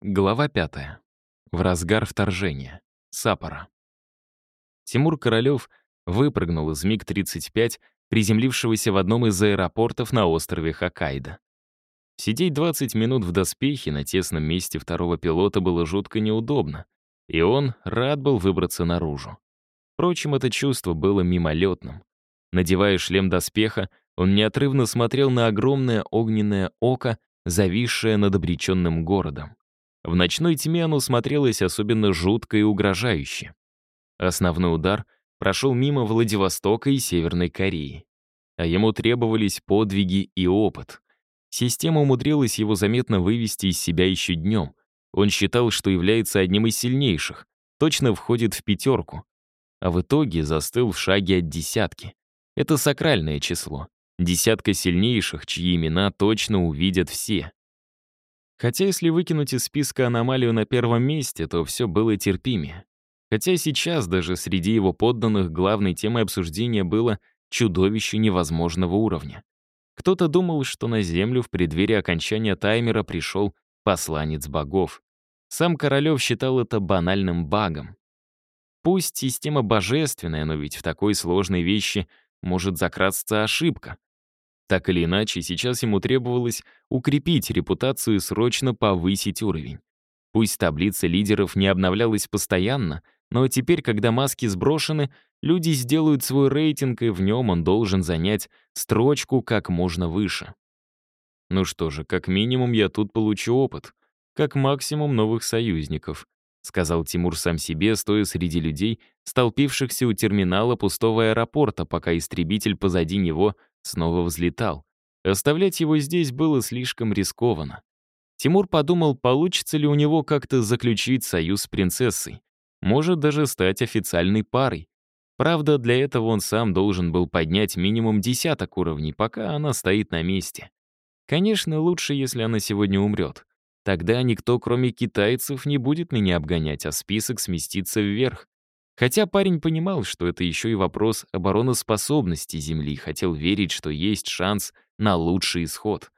Глава пятая. В разгар вторжения. Сапора. Тимур Королёв выпрыгнул из МиГ-35, приземлившегося в одном из аэропортов на острове Хоккайдо. Сидеть 20 минут в доспехе на тесном месте второго пилота было жутко неудобно, и он рад был выбраться наружу. Впрочем, это чувство было мимолетным. Надевая шлем доспеха, он неотрывно смотрел на огромное огненное око, зависшее над обреченным городом. В ночной тьме оно смотрелось особенно жутко и угрожающе. Основной удар прошел мимо Владивостока и Северной Кореи. А ему требовались подвиги и опыт. Система умудрилась его заметно вывести из себя еще днем. Он считал, что является одним из сильнейших, точно входит в пятерку. А в итоге застыл в шаге от десятки. Это сакральное число. Десятка сильнейших, чьи имена точно увидят все. Хотя если выкинуть из списка аномалию на первом месте, то все было терпимее. Хотя сейчас даже среди его подданных главной темой обсуждения было чудовище невозможного уровня. Кто-то думал, что на Землю в преддверии окончания таймера пришел посланец богов. Сам Королев считал это банальным багом. Пусть система божественная, но ведь в такой сложной вещи может закрасться ошибка. Так или иначе, сейчас ему требовалось укрепить репутацию и срочно повысить уровень. Пусть таблица лидеров не обновлялась постоянно, но теперь, когда маски сброшены, люди сделают свой рейтинг, и в нем он должен занять строчку как можно выше. Ну что же, как минимум я тут получу опыт, как максимум новых союзников, сказал Тимур сам себе, стоя среди людей, столпившихся у терминала пустого аэропорта, пока истребитель позади него снова взлетал. Оставлять его здесь было слишком рискованно. Тимур подумал, получится ли у него как-то заключить союз с принцессой. Может даже стать официальной парой. Правда, для этого он сам должен был поднять минимум десяток уровней, пока она стоит на месте. Конечно, лучше, если она сегодня умрет. Тогда никто, кроме китайцев, не будет меня обгонять, а список сместится вверх. Хотя парень понимал, что это еще и вопрос обороноспособности Земли, хотел верить, что есть шанс на лучший исход.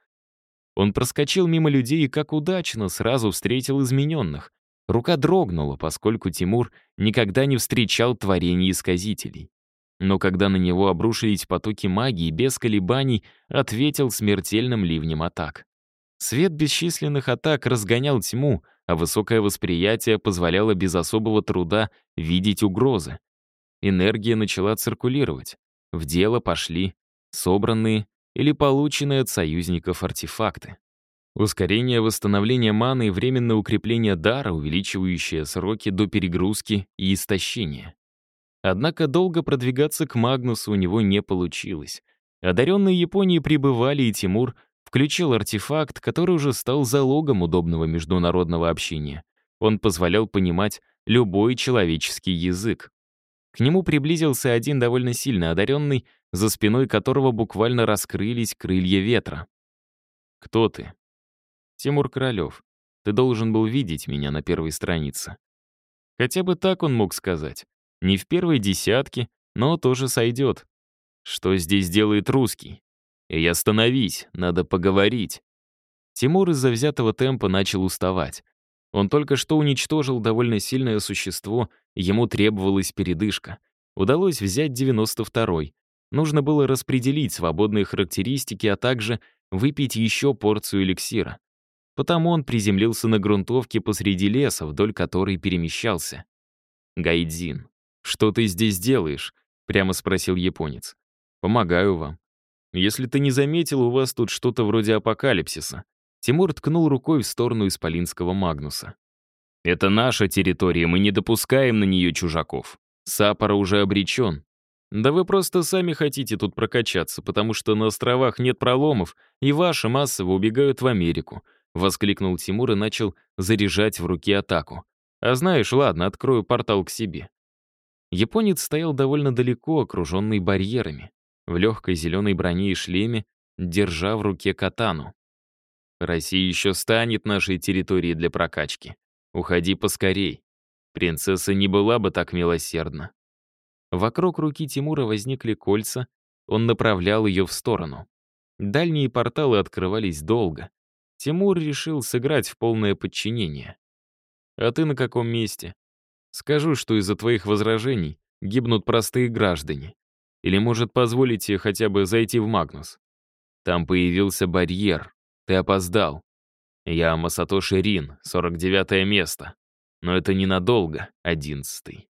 Он проскочил мимо людей и как удачно сразу встретил измененных. Рука дрогнула, поскольку Тимур никогда не встречал творений исказителей. Но когда на него обрушились потоки магии, без колебаний ответил смертельным ливнем атак. Свет бесчисленных атак разгонял тьму, а высокое восприятие позволяло без особого труда видеть угрозы. Энергия начала циркулировать. В дело пошли собранные или полученные от союзников артефакты. Ускорение восстановления маны и временное укрепление дара, увеличивающее сроки до перегрузки и истощения. Однако долго продвигаться к Магнусу у него не получилось. Одаренные Японии прибывали, и Тимур включил артефакт, который уже стал залогом удобного международного общения. Он позволял понимать любой человеческий язык. К нему приблизился один довольно сильно одаренный, за спиной которого буквально раскрылись крылья ветра. «Кто ты?» «Тимур Королёв. Ты должен был видеть меня на первой странице». Хотя бы так он мог сказать. Не в первой десятке, но тоже сойдет. Что здесь делает русский? «Эй, остановись, надо поговорить». Тимур из-за взятого темпа начал уставать. Он только что уничтожил довольно сильное существо, ему требовалась передышка. Удалось взять 92-й. Нужно было распределить свободные характеристики, а также выпить еще порцию эликсира. Потому он приземлился на грунтовке посреди леса, вдоль которой перемещался. «Гайдзин, что ты здесь делаешь?» — прямо спросил японец. «Помогаю вам. Если ты не заметил, у вас тут что-то вроде апокалипсиса». Тимур ткнул рукой в сторону исполинского Магнуса. «Это наша территория, мы не допускаем на нее чужаков. Сапора уже обречен. Да вы просто сами хотите тут прокачаться, потому что на островах нет проломов, и ваши массово убегают в Америку», — воскликнул Тимур и начал заряжать в руки атаку. «А знаешь, ладно, открою портал к себе». Японец стоял довольно далеко, окруженный барьерами в легкой зеленой броне и шлеме, держа в руке катану. «Россия еще станет нашей территорией для прокачки. Уходи поскорей. Принцесса не была бы так милосердна». Вокруг руки Тимура возникли кольца, он направлял ее в сторону. Дальние порталы открывались долго. Тимур решил сыграть в полное подчинение. «А ты на каком месте?» «Скажу, что из-за твоих возражений гибнут простые граждане. Или, может, позволите хотя бы зайти в Магнус?» Там появился барьер. Ты опоздал. Я Масатоши Рин, 49 место. Но это ненадолго, 11 -й.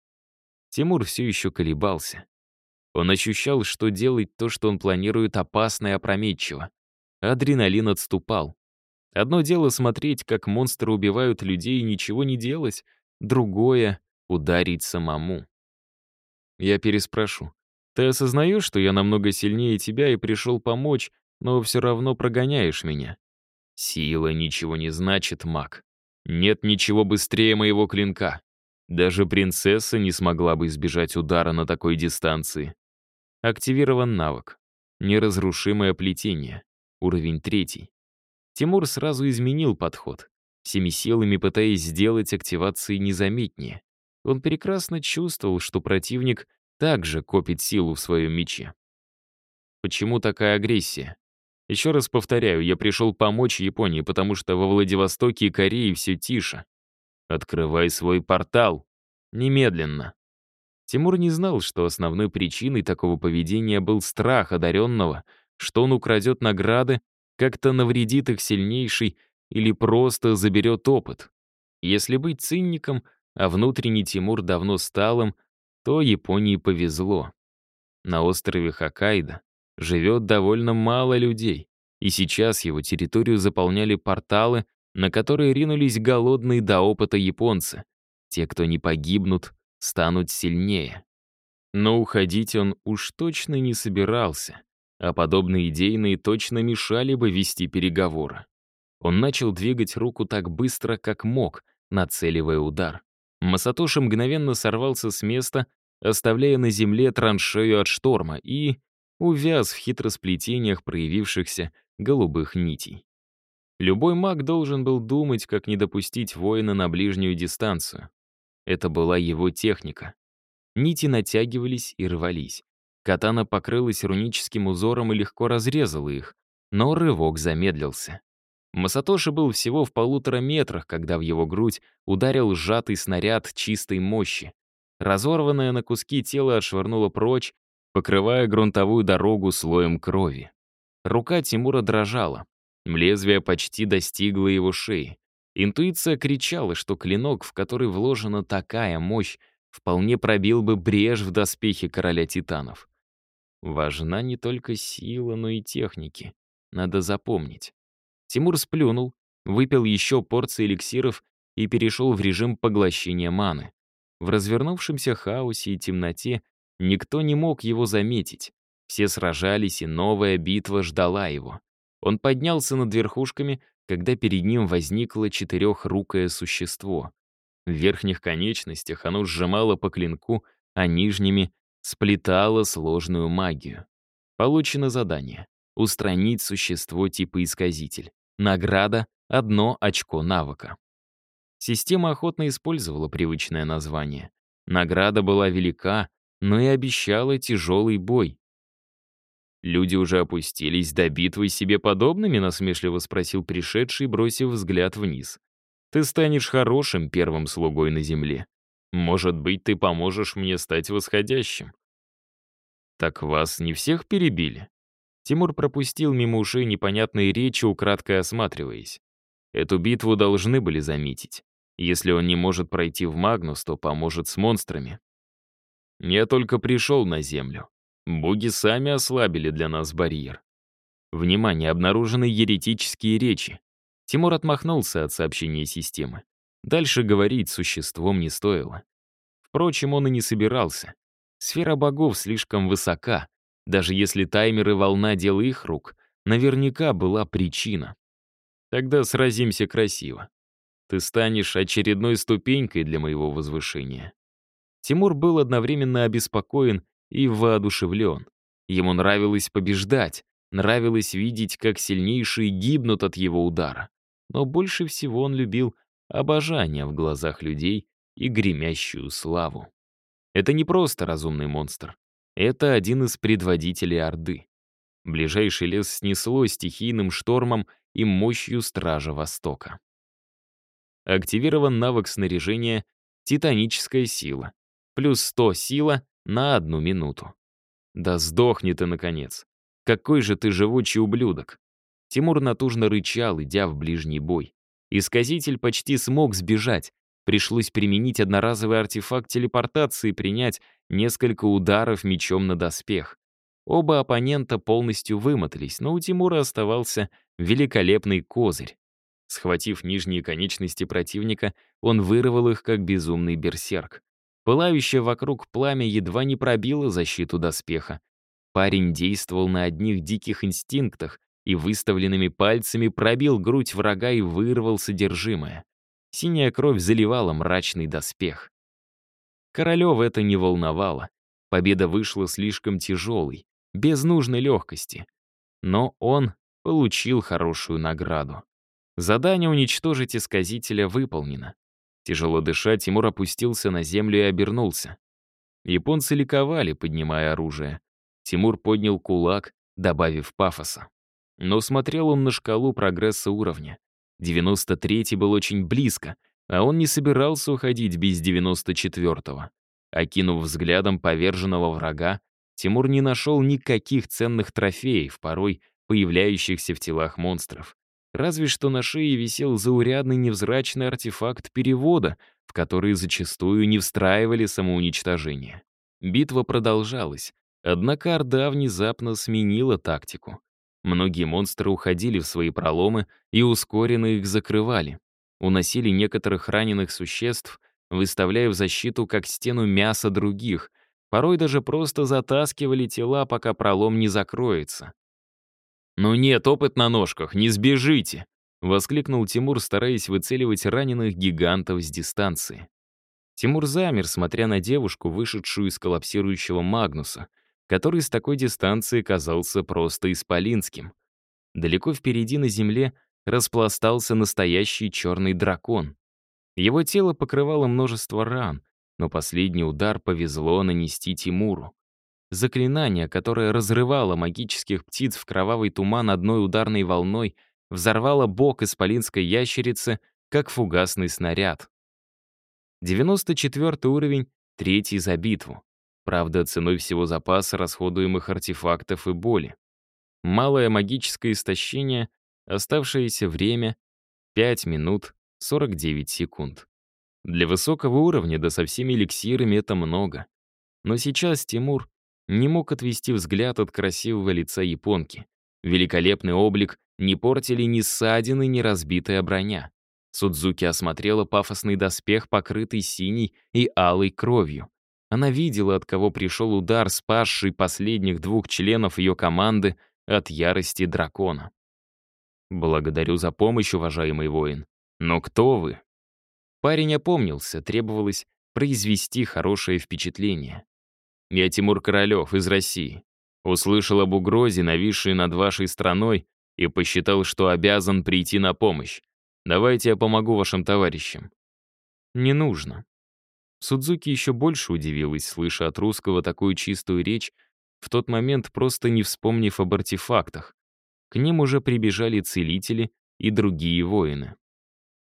Тимур все еще колебался. Он ощущал, что делать то, что он планирует, опасно и опрометчиво. Адреналин отступал. Одно дело смотреть, как монстры убивают людей и ничего не делать, другое — ударить самому. Я переспрошу. Ты осознаешь, что я намного сильнее тебя и пришел помочь, но все равно прогоняешь меня? Сила ничего не значит, маг. Нет ничего быстрее моего клинка. Даже принцесса не смогла бы избежать удара на такой дистанции. Активирован навык. Неразрушимое плетение. Уровень третий. Тимур сразу изменил подход, всеми силами пытаясь сделать активации незаметнее. Он прекрасно чувствовал, что противник также копит силу в своем мече. Почему такая агрессия? Еще раз повторяю, я пришел помочь Японии, потому что во Владивостоке и Корее все тише. Открывай свой портал. Немедленно. Тимур не знал, что основной причиной такого поведения был страх одаренного, что он украдет награды, как-то навредит их сильнейший или просто заберет опыт. Если быть цинником, а внутренний Тимур давно стал им, то Японии повезло. На острове Хоккайдо живет довольно мало людей, и сейчас его территорию заполняли порталы, на которые ринулись голодные до опыта японцы. Те, кто не погибнут, станут сильнее. Но уходить он уж точно не собирался, а подобные идейные точно мешали бы вести переговоры. Он начал двигать руку так быстро, как мог, нацеливая удар. Масатоши мгновенно сорвался с места, оставляя на земле траншею от шторма и увяз в хитросплетениях проявившихся голубых нитей. Любой маг должен был думать, как не допустить воина на ближнюю дистанцию. Это была его техника. Нити натягивались и рвались. Катана покрылась руническим узором и легко разрезала их, но рывок замедлился. Масатоши был всего в полутора метрах, когда в его грудь ударил сжатый снаряд чистой мощи. Разорванное на куски тело отшвырнуло прочь, покрывая грунтовую дорогу слоем крови. Рука Тимура дрожала. Лезвие почти достигло его шеи. Интуиция кричала, что клинок, в который вложена такая мощь, вполне пробил бы брешь в доспехе короля титанов. Важна не только сила, но и техники. Надо запомнить. Тимур сплюнул, выпил еще порции эликсиров и перешел в режим поглощения маны. В развернувшемся хаосе и темноте никто не мог его заметить. Все сражались, и новая битва ждала его. Он поднялся над верхушками, когда перед ним возникло четырехрукое существо. В верхних конечностях оно сжимало по клинку, а нижними сплетало сложную магию. Получено задание — устранить существо типа исказитель. Награда — одно очко навыка. Система охотно использовала привычное название. Награда была велика, но и обещала тяжелый бой. «Люди уже опустились до битвы себе подобными?» — насмешливо спросил пришедший, бросив взгляд вниз. «Ты станешь хорошим первым слугой на земле. Может быть, ты поможешь мне стать восходящим?» «Так вас не всех перебили?» Тимур пропустил мимо ушей непонятные речи, украдкой осматриваясь. Эту битву должны были заметить. Если он не может пройти в Магнус, то поможет с монстрами. Я только пришел на Землю. Боги сами ослабили для нас барьер. Внимание, обнаружены еретические речи. Тимур отмахнулся от сообщения системы. Дальше говорить существом не стоило. Впрочем, он и не собирался. Сфера богов слишком высока. Даже если таймер и волна — дело их рук, наверняка была причина. Тогда сразимся красиво. Ты станешь очередной ступенькой для моего возвышения. Тимур был одновременно обеспокоен и воодушевлен. Ему нравилось побеждать, нравилось видеть, как сильнейшие гибнут от его удара. Но больше всего он любил обожание в глазах людей и гремящую славу. Это не просто разумный монстр. Это один из предводителей Орды. Ближайший лес снесло стихийным штормом и мощью Стража Востока. Активирован навык снаряжения «Титаническая сила». Плюс 100 сила на одну минуту. Да сдохни ты, наконец. Какой же ты живучий ублюдок. Тимур натужно рычал, идя в ближний бой. Исказитель почти смог сбежать. Пришлось применить одноразовый артефакт телепортации и принять несколько ударов мечом на доспех. Оба оппонента полностью вымотались, но у Тимура оставался великолепный козырь. Схватив нижние конечности противника, он вырвал их, как безумный берсерк. Пылающее вокруг пламя едва не пробило защиту доспеха. Парень действовал на одних диких инстинктах и выставленными пальцами пробил грудь врага и вырвал содержимое. Синяя кровь заливала мрачный доспех. Королева это не волновало. Победа вышла слишком тяжелой, без нужной легкости. Но он получил хорошую награду. Задание уничтожить исказителя выполнено. Тяжело дыша, Тимур опустился на землю и обернулся. Японцы ликовали, поднимая оружие. Тимур поднял кулак, добавив пафоса. Но смотрел он на шкалу прогресса уровня. 93-й был очень близко, а он не собирался уходить без 94-го. Окинув взглядом поверженного врага, Тимур не нашел никаких ценных трофеев, порой появляющихся в телах монстров. Разве что на шее висел заурядный невзрачный артефакт перевода, в который зачастую не встраивали самоуничтожение. Битва продолжалась, однако Орда внезапно сменила тактику. Многие монстры уходили в свои проломы и ускоренно их закрывали. Уносили некоторых раненых существ, выставляя в защиту как стену мяса других, порой даже просто затаскивали тела, пока пролом не закроется. «Ну нет, опыт на ножках, не сбежите!» — воскликнул Тимур, стараясь выцеливать раненых гигантов с дистанции. Тимур замер, смотря на девушку, вышедшую из коллапсирующего Магнуса, который с такой дистанции казался просто исполинским. Далеко впереди на земле распластался настоящий черный дракон. Его тело покрывало множество ран, но последний удар повезло нанести Тимуру. Заклинание, которое разрывало магических птиц в кровавый туман одной ударной волной, взорвало бок исполинской ящерицы, как фугасный снаряд. 94 уровень, третий за битву. Правда, ценой всего запаса расходуемых артефактов и боли. Малое магическое истощение, оставшееся время — 5 минут 49 секунд. Для высокого уровня, да со всеми эликсирами, это много. Но сейчас Тимур не мог отвести взгляд от красивого лица японки. Великолепный облик не портили ни ссадины, ни разбитая броня. Судзуки осмотрела пафосный доспех, покрытый синей и алой кровью. Она видела, от кого пришел удар, спасший последних двух членов ее команды от ярости дракона. «Благодарю за помощь, уважаемый воин. Но кто вы?» Парень опомнился, требовалось произвести хорошее впечатление. «Я Тимур Королев из России. Услышал об угрозе, нависшей над вашей страной, и посчитал, что обязан прийти на помощь. Давайте я помогу вашим товарищам». «Не нужно», Судзуки еще больше удивилась, слыша от русского такую чистую речь, в тот момент просто не вспомнив об артефактах. К ним уже прибежали целители и другие воины.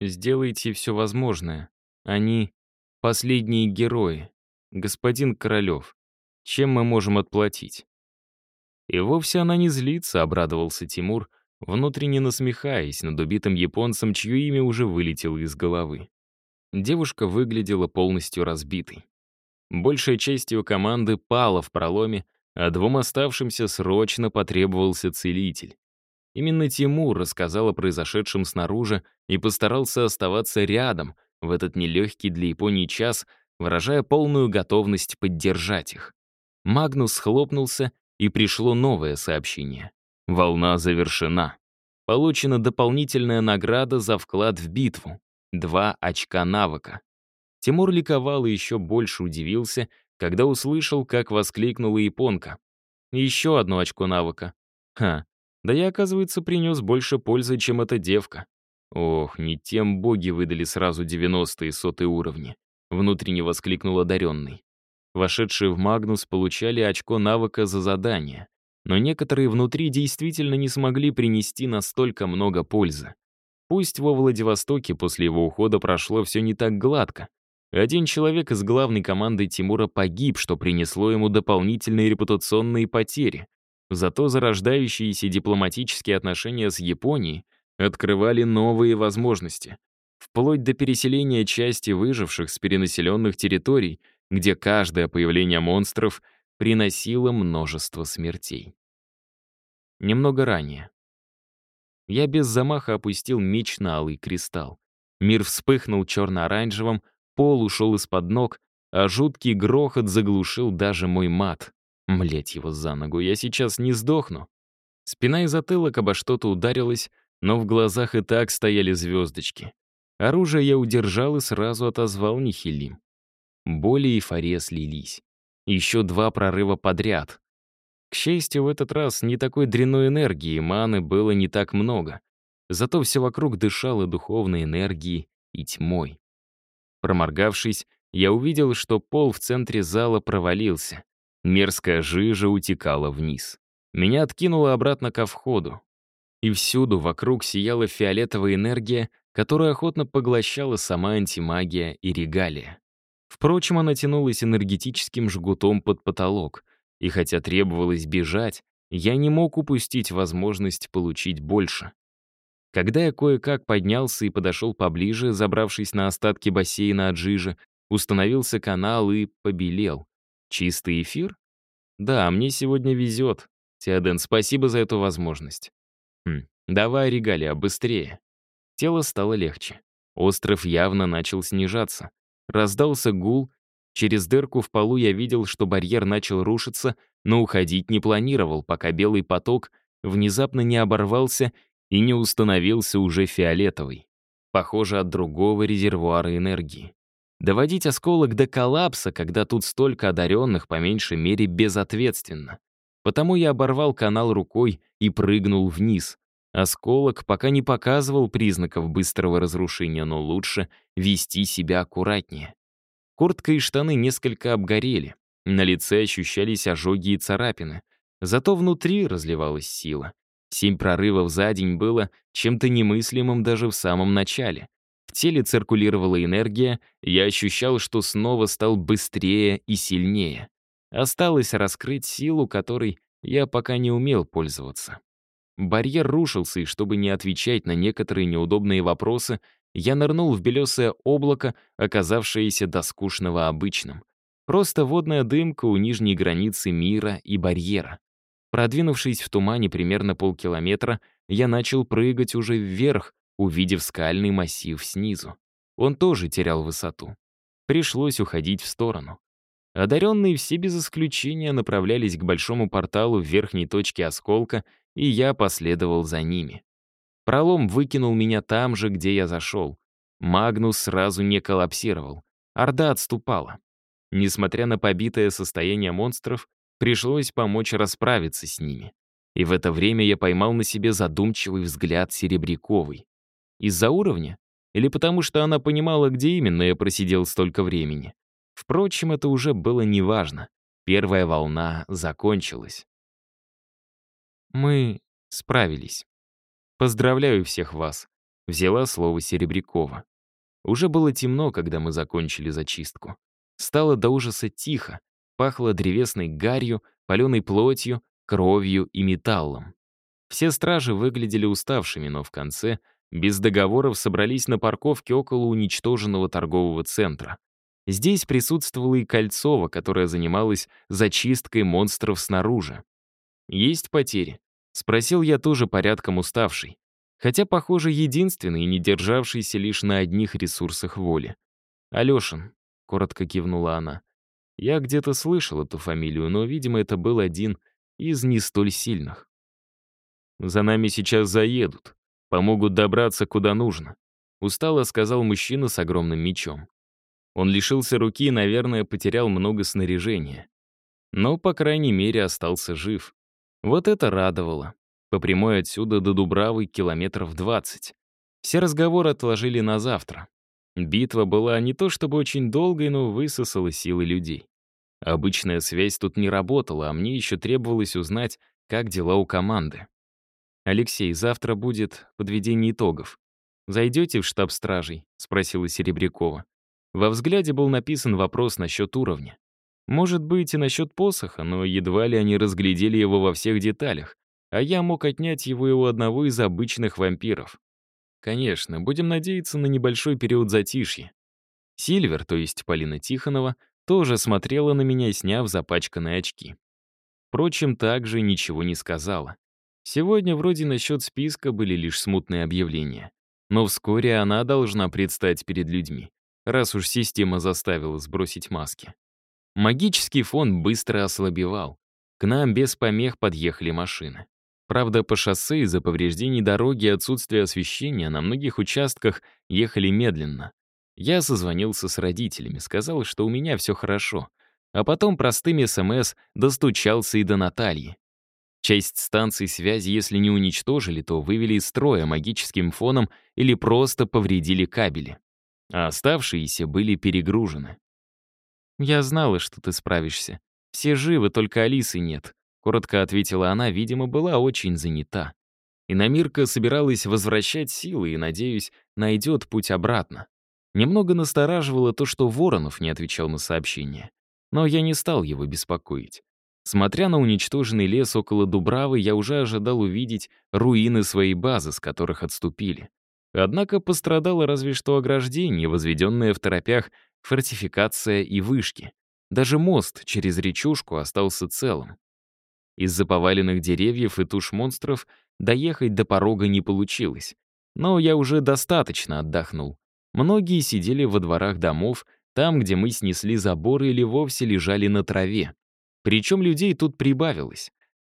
«Сделайте все возможное. Они — последние герои. Господин Королев, чем мы можем отплатить?» И вовсе она не злится, обрадовался Тимур, внутренне насмехаясь над убитым японцем, чье имя уже вылетело из головы. Девушка выглядела полностью разбитой. Большая часть ее команды пала в проломе, а двум оставшимся срочно потребовался целитель. Именно Тимур рассказал о произошедшем снаружи и постарался оставаться рядом в этот нелегкий для Японии час, выражая полную готовность поддержать их. Магнус хлопнулся, и пришло новое сообщение. Волна завершена. Получена дополнительная награда за вклад в битву. Два очка навыка. Тимур ликовал и еще больше удивился, когда услышал, как воскликнула японка. Еще одно очко навыка. Ха, да я, оказывается, принес больше пользы, чем эта девка. Ох, не тем боги выдали сразу 90 и сотые уровни. Внутренне воскликнул одаренный. Вошедшие в Магнус получали очко навыка за задание. но некоторые внутри действительно не смогли принести настолько много пользы. Пусть во Владивостоке после его ухода прошло все не так гладко. Один человек из главной команды Тимура погиб, что принесло ему дополнительные репутационные потери. Зато зарождающиеся дипломатические отношения с Японией открывали новые возможности. Вплоть до переселения части выживших с перенаселенных территорий, где каждое появление монстров приносило множество смертей. Немного ранее. Я без замаха опустил меч на алый кристалл. Мир вспыхнул черно-оранжевым, пол ушел из-под ног, а жуткий грохот заглушил даже мой мат. Млеть его за ногу, я сейчас не сдохну. Спина и затылок обо что-то ударилась, но в глазах и так стояли звездочки. Оружие я удержал и сразу отозвал Нихилим. Боли и эйфория слились. Еще два прорыва подряд. К счастью, в этот раз не такой дрянной энергии, маны было не так много. Зато все вокруг дышало духовной энергией и тьмой. Проморгавшись, я увидел, что пол в центре зала провалился. Мерзкая жижа утекала вниз. Меня откинуло обратно ко входу. И всюду вокруг сияла фиолетовая энергия, которую охотно поглощала сама антимагия и регалия. Впрочем, она тянулась энергетическим жгутом под потолок — и хотя требовалось бежать, я не мог упустить возможность получить больше. Когда я кое-как поднялся и подошел поближе, забравшись на остатки бассейна от жижи, установился канал и побелел. Чистый эфир? Да, мне сегодня везет. Теоден, спасибо за эту возможность. Хм, давай, регалия, быстрее. Тело стало легче. Остров явно начал снижаться. Раздался гул, Через дырку в полу я видел, что барьер начал рушиться, но уходить не планировал, пока белый поток внезапно не оборвался и не установился уже фиолетовый. Похоже, от другого резервуара энергии. Доводить осколок до коллапса, когда тут столько одаренных, по меньшей мере, безответственно. Потому я оборвал канал рукой и прыгнул вниз. Осколок пока не показывал признаков быстрого разрушения, но лучше вести себя аккуратнее. Куртка и штаны несколько обгорели. На лице ощущались ожоги и царапины. Зато внутри разливалась сила. Семь прорывов за день было чем-то немыслимым даже в самом начале. В теле циркулировала энергия, я ощущал, что снова стал быстрее и сильнее. Осталось раскрыть силу, которой я пока не умел пользоваться. Барьер рушился, и чтобы не отвечать на некоторые неудобные вопросы, я нырнул в белесое облако, оказавшееся до скучного обычным. Просто водная дымка у нижней границы мира и барьера. Продвинувшись в тумане примерно полкилометра, я начал прыгать уже вверх, увидев скальный массив снизу. Он тоже терял высоту. Пришлось уходить в сторону. Одаренные все без исключения направлялись к большому порталу в верхней точке осколка, и я последовал за ними. Пролом выкинул меня там же, где я зашел. Магнус сразу не коллапсировал. Орда отступала. Несмотря на побитое состояние монстров, пришлось помочь расправиться с ними. И в это время я поймал на себе задумчивый взгляд Серебряковой. Из-за уровня? Или потому что она понимала, где именно я просидел столько времени? Впрочем, это уже было неважно. Первая волна закончилась. Мы справились. «Поздравляю всех вас», — взяла слово Серебрякова. Уже было темно, когда мы закончили зачистку. Стало до ужаса тихо, пахло древесной гарью, паленой плотью, кровью и металлом. Все стражи выглядели уставшими, но в конце, без договоров, собрались на парковке около уничтоженного торгового центра. Здесь присутствовала и Кольцова, которая занималась зачисткой монстров снаружи. Есть потери. Спросил я тоже порядком уставший. Хотя, похоже, единственный, не державшийся лишь на одних ресурсах воли. «Алешин», — коротко кивнула она. Я где-то слышал эту фамилию, но, видимо, это был один из не столь сильных. «За нами сейчас заедут. Помогут добраться куда нужно», — устало сказал мужчина с огромным мечом. Он лишился руки и, наверное, потерял много снаряжения. Но, по крайней мере, остался жив. Вот это радовало. По прямой отсюда до Дубравы километров 20. Все разговоры отложили на завтра. Битва была не то чтобы очень долгой, но высосала силы людей. Обычная связь тут не работала, а мне еще требовалось узнать, как дела у команды. «Алексей, завтра будет подведение итогов. Зайдете в штаб стражей?» — спросила Серебрякова. Во взгляде был написан вопрос насчет уровня. Может быть, и насчет посоха, но едва ли они разглядели его во всех деталях, а я мог отнять его и у одного из обычных вампиров. Конечно, будем надеяться на небольшой период затишья. Сильвер, то есть Полина Тихонова, тоже смотрела на меня, сняв запачканные очки. Впрочем, также ничего не сказала. Сегодня вроде насчет списка были лишь смутные объявления. Но вскоре она должна предстать перед людьми, раз уж система заставила сбросить маски. Магический фон быстро ослабевал. К нам без помех подъехали машины. Правда, по шоссе из-за повреждений дороги и отсутствия освещения на многих участках ехали медленно. Я созвонился с родителями, сказал, что у меня все хорошо. А потом простыми СМС достучался и до Натальи. Часть станций связи, если не уничтожили, то вывели из строя магическим фоном или просто повредили кабели. А оставшиеся были перегружены. «Я знала, что ты справишься. Все живы, только Алисы нет», — коротко ответила она, видимо, была очень занята. Иномирка собиралась возвращать силы и, надеюсь, найдет путь обратно. Немного настораживало то, что Воронов не отвечал на сообщение. Но я не стал его беспокоить. Смотря на уничтоженный лес около Дубравы, я уже ожидал увидеть руины своей базы, с которых отступили. Однако пострадало разве что ограждение, возведенное в торопях фортификация и вышки. Даже мост через речушку остался целым. Из-за поваленных деревьев и туш монстров доехать до порога не получилось. Но я уже достаточно отдохнул. Многие сидели во дворах домов, там, где мы снесли заборы или вовсе лежали на траве. Причем людей тут прибавилось.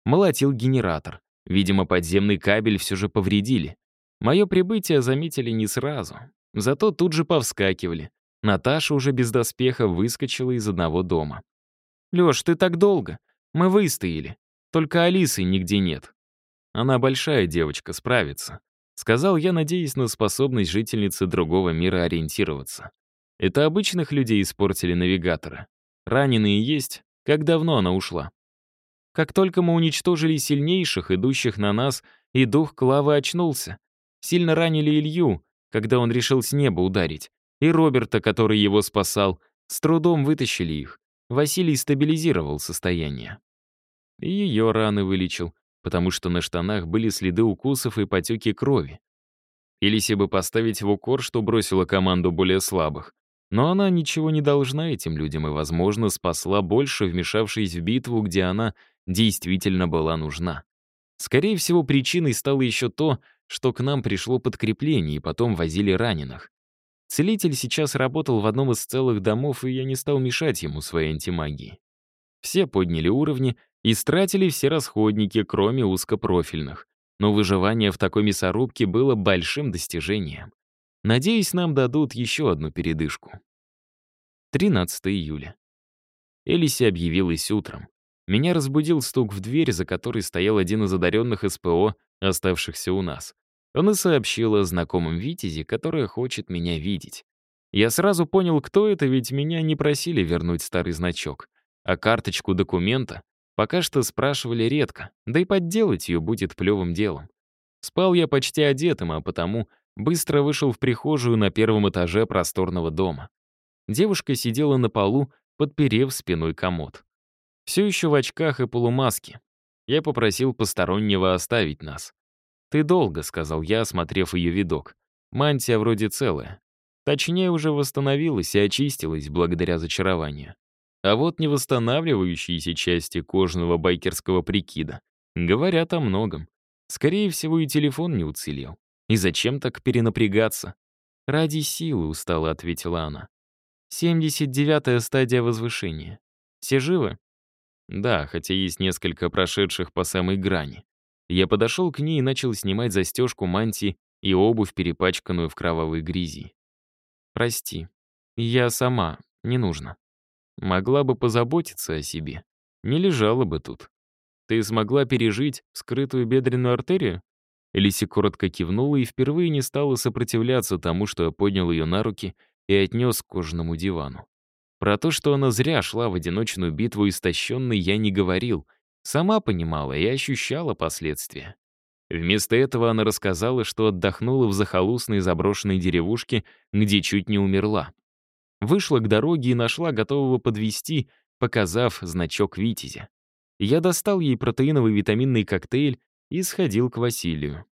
Молотил генератор. Видимо, подземный кабель все же повредили. Мое прибытие заметили не сразу. Зато тут же повскакивали. Наташа уже без доспеха выскочила из одного дома. «Лёш, ты так долго. Мы выстояли. Только Алисы нигде нет. Она большая девочка, справится», — сказал я, надеясь на способность жительницы другого мира ориентироваться. Это обычных людей испортили навигаторы. Раненые есть, как давно она ушла? Как только мы уничтожили сильнейших, идущих на нас, и дух Клавы очнулся. Сильно ранили Илью, когда он решил с неба ударить. И Роберта, который его спасал. С трудом вытащили их. Василий стабилизировал состояние. И ее раны вылечил, потому что на штанах были следы укусов и потеки крови. Или бы поставить в укор, что бросила команду более слабых. Но она ничего не должна этим людям и, возможно, спасла больше, вмешавшись в битву, где она действительно была нужна. Скорее всего, причиной стало еще то, что к нам пришло подкрепление и потом возили раненых. Целитель сейчас работал в одном из целых домов, и я не стал мешать ему своей антимагии. Все подняли уровни и стратили все расходники, кроме узкопрофильных. Но выживание в такой мясорубке было большим достижением. Надеюсь, нам дадут еще одну передышку. 13 июля. Элиси объявилась утром. Меня разбудил стук в дверь, за которой стоял один из одаренных СПО, оставшихся у нас. Он и сообщил о знакомом Витязе, который хочет меня видеть. Я сразу понял, кто это, ведь меня не просили вернуть старый значок. А карточку документа пока что спрашивали редко, да и подделать ее будет плевым делом. Спал я почти одетым, а потому Быстро вышел в прихожую на первом этаже просторного дома. Девушка сидела на полу, подперев спиной комод. Все еще в очках и полумаске. Я попросил постороннего оставить нас. «Ты долго», — сказал я, осмотрев ее видок. «Мантия вроде целая. Точнее, уже восстановилась и очистилась благодаря зачарованию. А вот невосстанавливающиеся части кожного байкерского прикида говорят о многом. Скорее всего, и телефон не уцелел. И зачем так перенапрягаться? Ради силы, устало ответила она. 79-я стадия возвышения. Все живы? Да, хотя есть несколько прошедших по самой грани. Я подошел к ней и начал снимать застежку мантии и обувь, перепачканную в кровавой грязи. Прости. Я сама. Не нужно. Могла бы позаботиться о себе. Не лежала бы тут. Ты смогла пережить скрытую бедренную артерию? Элиси коротко кивнула и впервые не стала сопротивляться тому, что я поднял ее на руки и отнес к кожаному дивану. Про то, что она зря шла в одиночную битву истощенной, я не говорил. Сама понимала и ощущала последствия. Вместо этого она рассказала, что отдохнула в захолустной заброшенной деревушке, где чуть не умерла. Вышла к дороге и нашла готового подвести, показав значок Витязя. Я достал ей протеиновый витаминный коктейль и сходил к Василию.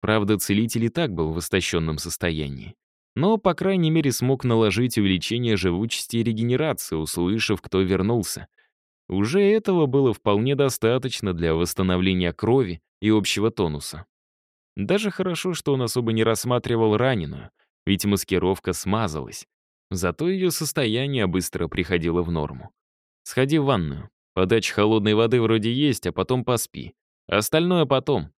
Правда, целитель и так был в истощенном состоянии. Но, по крайней мере, смог наложить увеличение живучести и регенерации, услышав, кто вернулся. Уже этого было вполне достаточно для восстановления крови и общего тонуса. Даже хорошо, что он особо не рассматривал раненую, ведь маскировка смазалась. Зато ее состояние быстро приходило в норму. «Сходи в ванную. Подача холодной воды вроде есть, а потом поспи. Остальное потом».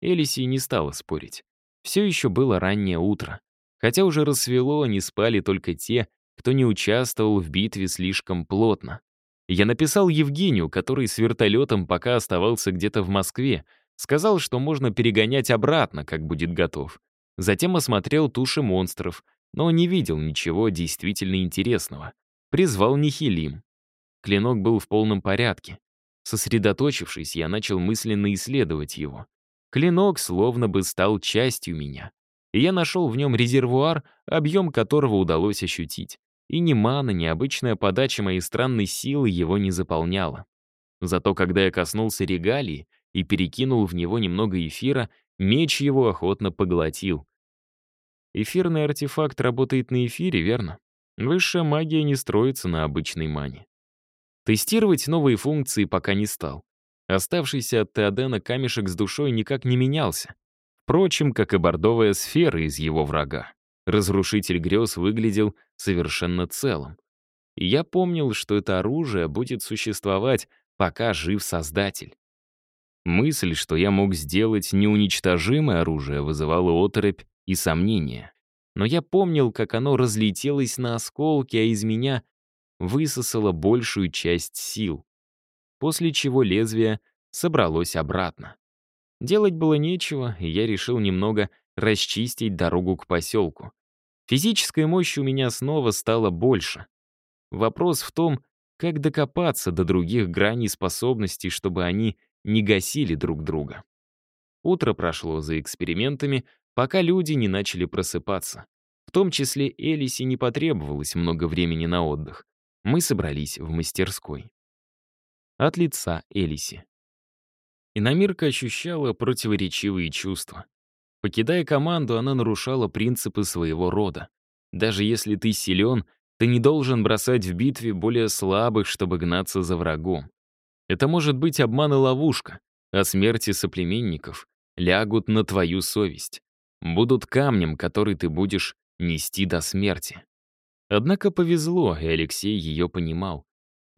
Элиси не стала спорить. Все еще было раннее утро. Хотя уже рассвело, не спали только те, кто не участвовал в битве слишком плотно. Я написал Евгению, который с вертолетом пока оставался где-то в Москве, сказал, что можно перегонять обратно, как будет готов. Затем осмотрел туши монстров, но не видел ничего действительно интересного. Призвал Нихилим. Клинок был в полном порядке. Сосредоточившись, я начал мысленно исследовать его. Клинок словно бы стал частью меня. И я нашел в нем резервуар, объем которого удалось ощутить. И ни мана, ни обычная подача моей странной силы его не заполняла. Зато когда я коснулся регалии и перекинул в него немного эфира, меч его охотно поглотил. Эфирный артефакт работает на эфире, верно? Высшая магия не строится на обычной мане. Тестировать новые функции пока не стал. Оставшийся от Теодена камешек с душой никак не менялся. Впрочем, как и бордовая сфера из его врага. Разрушитель грез выглядел совершенно целым. И я помнил, что это оружие будет существовать, пока жив Создатель. Мысль, что я мог сделать неуничтожимое оружие, вызывала оторопь и сомнения. Но я помнил, как оно разлетелось на осколки, а из меня высосало большую часть сил. После чего лезвие собралось обратно. Делать было нечего, и я решил немного расчистить дорогу к поселку. Физической мощи у меня снова стало больше. Вопрос в том, как докопаться до других граней способностей, чтобы они не гасили друг друга. Утро прошло за экспериментами, пока люди не начали просыпаться. В том числе Элисе не потребовалось много времени на отдых. Мы собрались в мастерской. От лица Элиси. Иномирка ощущала противоречивые чувства. Покидая команду, она нарушала принципы своего рода. Даже если ты силен, ты не должен бросать в битве более слабых, чтобы гнаться за врагом. Это может быть обман и ловушка, а смерти соплеменников лягут на твою совесть будут камнем, который ты будешь нести до смерти. Однако повезло, и Алексей ее понимал.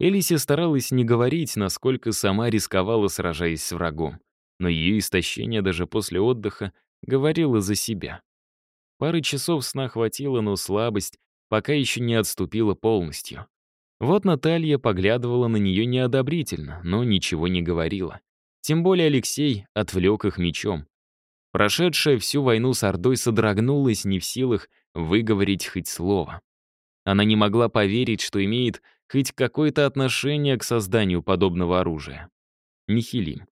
Элисе старалась не говорить, насколько сама рисковала, сражаясь с врагом. Но ее истощение даже после отдыха говорило за себя. Пары часов сна хватило, но слабость пока еще не отступила полностью. Вот Наталья поглядывала на нее неодобрительно, но ничего не говорила. Тем более Алексей отвлек их мечом. Прошедшая всю войну с Ордой содрогнулась не в силах выговорить хоть слово. Она не могла поверить, что имеет хоть какое-то отношение к созданию подобного оружия. Нихилим.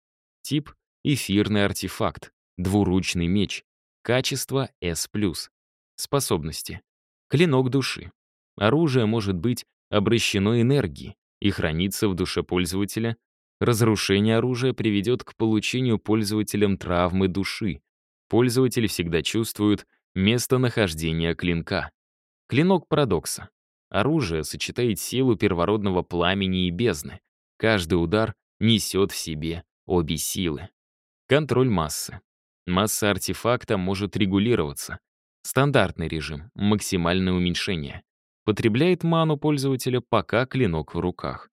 Тип — эфирный артефакт. Двуручный меч. Качество S+. Способности. Клинок души. Оружие может быть обращено энергией и хранится в душе пользователя. Разрушение оружия приведет к получению пользователем травмы души, Пользователь всегда чувствует местонахождение клинка. Клинок парадокса. Оружие сочетает силу первородного пламени и бездны. Каждый удар несет в себе обе силы. Контроль массы. Масса артефакта может регулироваться. Стандартный режим — максимальное уменьшение. Потребляет ману пользователя, пока клинок в руках.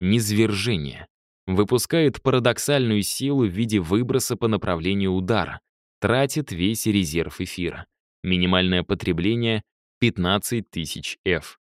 Низвержение. Выпускает парадоксальную силу в виде выброса по направлению удара тратит весь резерв эфира. Минимальное потребление — 15 тысяч F.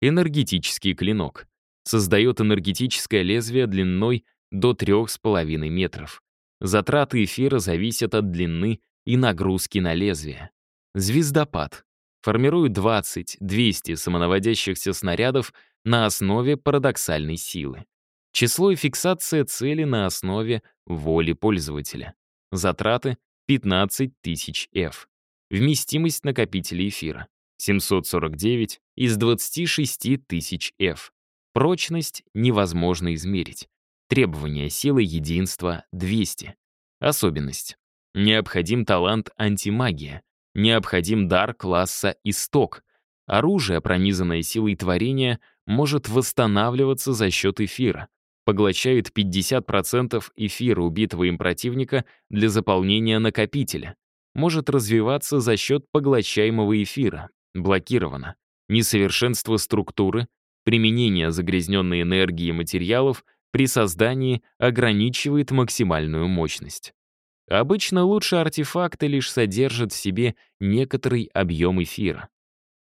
Энергетический клинок. Создает энергетическое лезвие длиной до 3,5 метров. Затраты эфира зависят от длины и нагрузки на лезвие. Звездопад. Формирует 20-200 самонаводящихся снарядов на основе парадоксальной силы. Число и фиксация цели на основе воли пользователя. Затраты 15 тысяч F. Вместимость накопителя эфира 749 из 26 тысяч F. Прочность невозможно измерить. Требования силы единства 200. Особенность. Необходим талант антимагия. Необходим дар класса исток. Оружие, пронизанное силой творения, может восстанавливаться за счет эфира. Поглощает 50% эфира убитого им противника для заполнения накопителя. Может развиваться за счет поглощаемого эфира. Блокировано. Несовершенство структуры, применение загрязненной энергии материалов при создании ограничивает максимальную мощность. Обычно лучшие артефакты лишь содержат в себе некоторый объем эфира.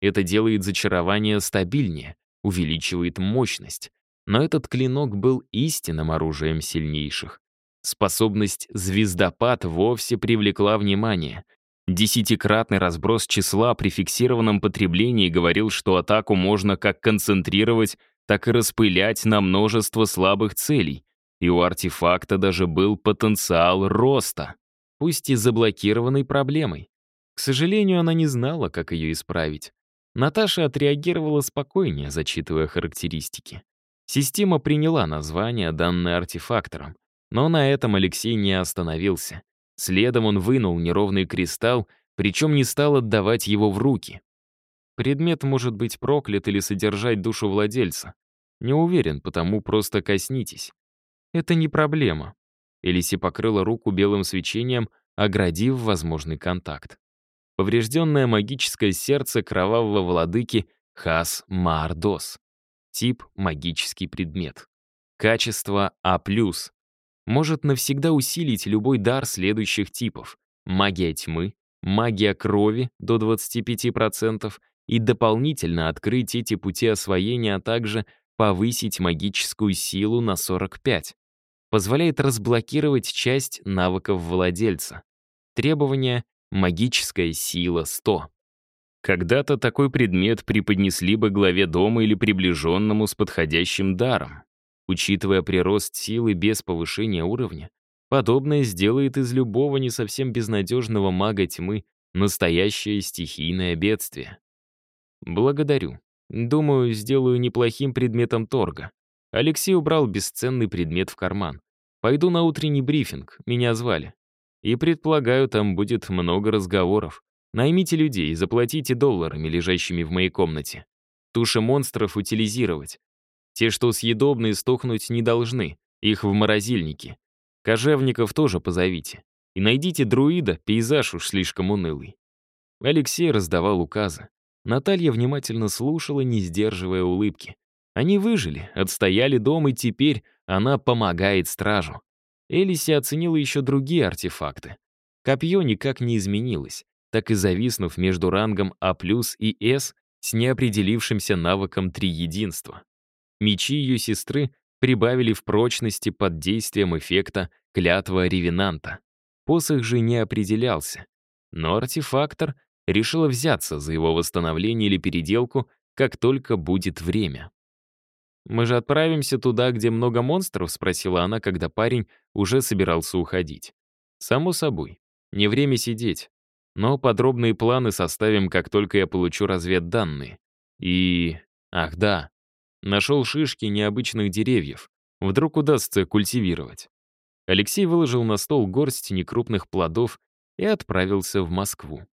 Это делает зачарование стабильнее, увеличивает мощность. Но этот клинок был истинным оружием сильнейших. Способность «звездопад» вовсе привлекла внимание. Десятикратный разброс числа при фиксированном потреблении говорил, что атаку можно как концентрировать, так и распылять на множество слабых целей. И у артефакта даже был потенциал роста, пусть и заблокированной проблемой. К сожалению, она не знала, как ее исправить. Наташа отреагировала спокойнее, зачитывая характеристики. Система приняла название, данное артефактором. Но на этом Алексей не остановился. Следом он вынул неровный кристалл, причем не стал отдавать его в руки. Предмет может быть проклят или содержать душу владельца. Не уверен, потому просто коснитесь. Это не проблема. Элиси покрыла руку белым свечением, оградив возможный контакт. Поврежденное магическое сердце кровавого владыки Хас Мардос. Тип — магический предмет. Качество А+, может навсегда усилить любой дар следующих типов. Магия тьмы, магия крови до 25% и дополнительно открыть эти пути освоения, а также повысить магическую силу на 45. Позволяет разблокировать часть навыков владельца. Требования — магическая сила 100. Когда-то такой предмет преподнесли бы главе дома или приближенному с подходящим даром. Учитывая прирост силы без повышения уровня, подобное сделает из любого не совсем безнадежного мага тьмы настоящее стихийное бедствие. Благодарю. Думаю, сделаю неплохим предметом торга. Алексей убрал бесценный предмет в карман. Пойду на утренний брифинг, меня звали. И предполагаю, там будет много разговоров. Наймите людей, заплатите долларами, лежащими в моей комнате. Туши монстров утилизировать. Те, что съедобные, стухнуть не должны. Их в морозильнике. Кожевников тоже позовите. И найдите друида, пейзаж уж слишком унылый. Алексей раздавал указы. Наталья внимательно слушала, не сдерживая улыбки. Они выжили, отстояли дом, и теперь она помогает стражу. Элиси оценила еще другие артефакты. Копье никак не изменилось, так и зависнув между рангом А+, и С с неопределившимся навыком три единства. Мечи ее сестры прибавили в прочности под действием эффекта клятва ревенанта. Посох же не определялся. Но артефактор решила взяться за его восстановление или переделку, как только будет время. «Мы же отправимся туда, где много монстров?» — спросила она, когда парень уже собирался уходить. «Само собой. Не время сидеть. Но подробные планы составим, как только я получу разведданные. И... Ах да, Нашел шишки необычных деревьев. Вдруг удастся культивировать. Алексей выложил на стол горсть некрупных плодов и отправился в Москву.